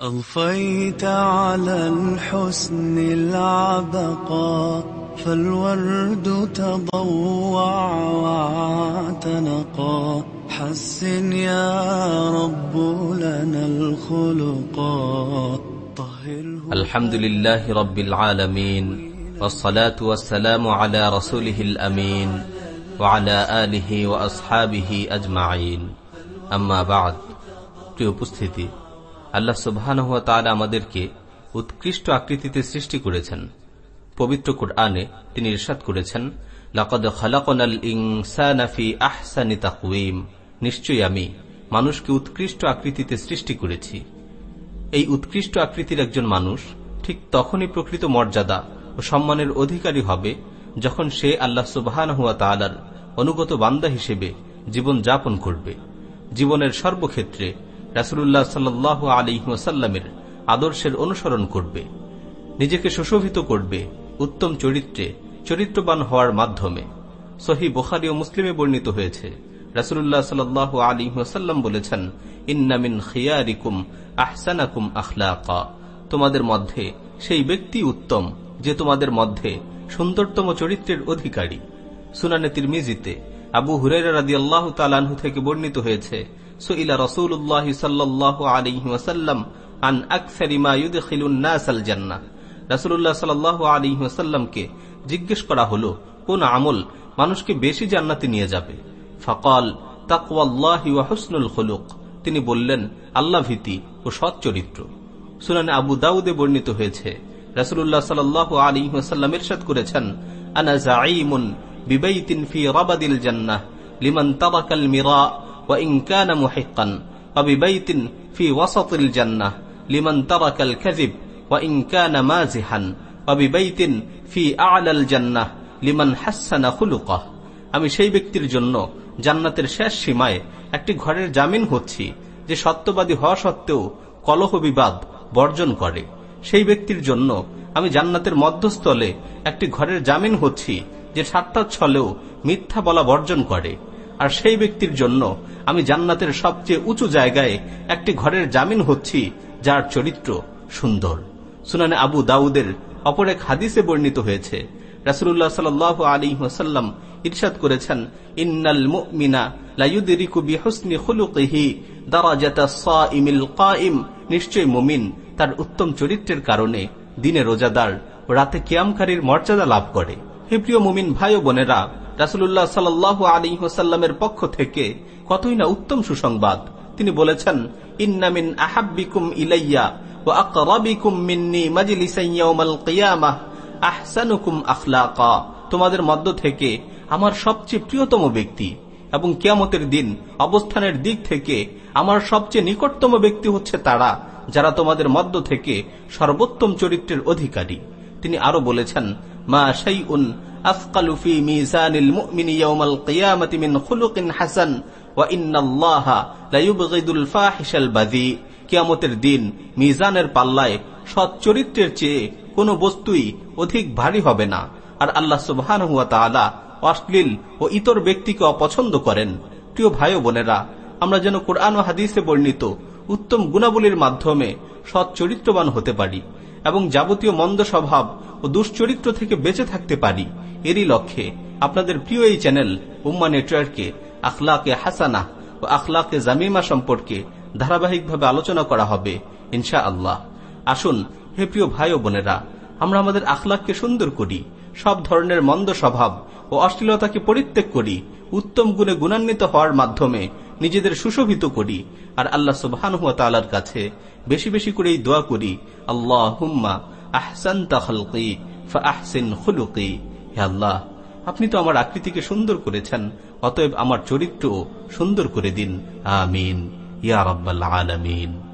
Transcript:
أضفيت على الحسن العبقى فالورد تضوع واعتنقا حسن يا رب لنا الخلقا طهره الحمد لله رب العالمين والصلاة والسلام على رسوله الأمين وعلى آله وأصحابه أجمعين أما بعد প্রিয় উপস্থিতি আল্লাহ সুবহানহ তাআলা আমাদেরকে উৎকৃষ্ট আকৃতিতে সৃষ্টি করেছেন। পবিত্র কোরআনে তিনি ইরশাদ করেছেন, লাকদ খালাকনাল ইনসানা ফি আহসানি তাকওয়িম। নিশ্চয়ই আমি মানুষকে উৎকৃষ্ট আকৃতিতে সৃষ্টি করেছি। এই উৎকৃষ্ট আকৃতির একজন মানুষ ঠিক তখনই প্রকৃত মর্যাদা ও সম্মানের অধিকারী হবে যখন সে আল্লাহ সুবাহান হুয়া তালার অনুগত বান্দা হিসেবে জীবন যাপন করবে। জীবনের সর্বক্ষেত্রে রাসুল্লাহ সাল্লাহ আলিহাসাল্লামের আদর্শের অনুসরণ করবে, নিজেকে সুশোভিত করবে উত্তম চরিত্রে চরিত্রবান হওয়ার মাধ্যমে। সহি বোখারি ও মুসলিমে বর্ণিত হয়েছে রাসুল্লাহ সাল আলী ওসাল্লাম বলেছেন ইন্নামিন খিয়ারিকুম আহসানাকুম আখলাকা। তোমাদের মধ্যে সেই ব্যক্তি উত্তম যে তোমাদের মধ্যে সুন্দরতম চরিত্রের অধিকারী। সুনানে তিরমিজিতে আবু হুরেরা রাদি আল্লাহ তালাহু থেকে বর্ণিত হয়েছে সুইলা রসুল্লাহ সাল্লাহ আন আকসারিমা সাল্লাহ ওয়াসাল্লামকে জিজ্ঞেস করা হল, কোন আমল মানুষকে বেশি জান্নাতে নিয়ে যাবে? ফকাল, তাকওয়াল্লাহি ওয়া হুসনুল খুলুক। তিনি বললেন, আল্লাহ ভীতি ও সৎ চরিত্র। সুনানে আবু দাউদে বর্ণিত হয়েছে রাসুল্লাহ সাল আলী ওয়াসাল্লাম ইরশাদ করেছেন, আনা জাঈমুন বিবাইতিন ফি রাবাদিল জান্নাহ লিমান তাবাকাল মিরা ওয়া ইন কানা মুহিক্কান ওয়া বিবাইতিন ফি ওয়াসাতিল জান্নাহ লিমান তারাকাল কাযিব ওয়া ইন কানা মাজিহান ওয়া বিবাইতিন ফি আ'লাল জান্নাহ লিমান হাসানা খুলুকাহ আমি সেই ব্যক্তির জন্য জান্নাতের শেষ সীমায় একটি ঘরের জামিন হচ্ছি, যে সত্যবাদী হওয়া সত্ত্বেও কলহ বিবাদ বর্জন করে। সেই ব্যক্তির জন্য আমি জান্নাতের মধ্যস্থলে একটি ঘরের জামিন হচ্ছি, যে সাতটা ছলেও মিথ্যা বলা বর্জন করে। আর সেই ব্যক্তির জন্য আমি জান্নাতের সবচেয়ে উঁচু জায়গায় একটি ঘরের জামিন হচ্ছি, যার চরিত্র সুন্দর। সুনানে আবু দাউদের অপর এক হাদিসে বর্ণিত হয়েছে রাসুল্লাহ সাল আলী ওসাল্লাম ইরশাদ করেছেন, ইন্নাল মুমিনা লাইউদিরিকু বিহুসনি খুলুকিহি দারাজাতা সাইমিল কাইম নিশ্চয় মুমিন তার উত্তম চরিত্রের কারণে দিনে রোজাদার, রাতে কিয়ামকারীর মর্যাদা লাভ করে। হে প্রিয় মুমিন ভাই বোনেরা রাসুল্লাহ সাল্লাহ আলী হোসাল্লামের পক্ষ থেকে কতই না উত্তম সুসংবাদ। তিনি বলেছেন ইন্নামিন আহাব্বিকুম ইলাইয়া ও আকরাবিকুম মিন্নি মাজলিসাইয়াউমাল কিয়ামাহ, আহসানুকুম আখলাকা। তোমাদের মধ্য থেকে আমার সবচেয়ে প্রিয়তম ব্যক্তি এবং কিয়ামতের দিন অবস্থানের দিক থেকে আমার সবচেয়ে নিকটতম ব্যক্তি হচ্ছে তারা, যারা তোমাদের মধ্য থেকে সর্বোত্তম চরিত্রের অধিকারী। তিনি আরও বলেছেন মা মিজানিল হাসান ওয়া কিয়ামতের দিন মিজানের পাল্লায় সৎ চরিত্রের চেয়ে কোনো বস্তুই অধিক ভারী হবে না। আর আল্লাহ সুবহান হুয়া অশ্লীল ও ইতর ব্যক্তিকে অপছন্দ করেন। প্রিয় ভাই বোনেরা, আমরা যেন কোরআন ও হাদিসে বর্ণিত উত্তম গুণাবলীর মাধ্যমে সৎ চরিত্রবান হতে পারি এবং যাবতীয় মন্দ স্বভাব ও দুশ্চরিত্র থেকে বেঁচে থাকতে পারি। এরই লক্ষ্যে আপনাদের প্রিয় এই চ্যানেল উম্মা নেটওয়ার্কে, আখলাকে হাসানা ও আখলাকে জামিমা সম্পর্কে ধারাবাহিকভাবে আলোচনা করা হবে ইনশা আল্লাহ আসুন, হে প্রিয় ভাই ও বোনেরা, আমরা আমাদের আখলাককে সুন্দর করি, সব ধরনের মন্দ স্বভাব ও অশ্লীলতাকে পরিত্যাগ করি, উত্তম গুণে গুণান্বিত হওয়ার মাধ্যমে নিজেদের সুশোভিত করি, আর আল্লাহ সুবহান কাছে বেশি বেশি করেই দোয়া করি আল্লাহ হুম্মা আহসান আল্লাহ, আপনি তো আমার আকৃতিকে সুন্দর করেছেন, অতএব আমার চরিত্র সুন্দর করে দিন। আমিন। ইয়া রব্বাল আলমিন।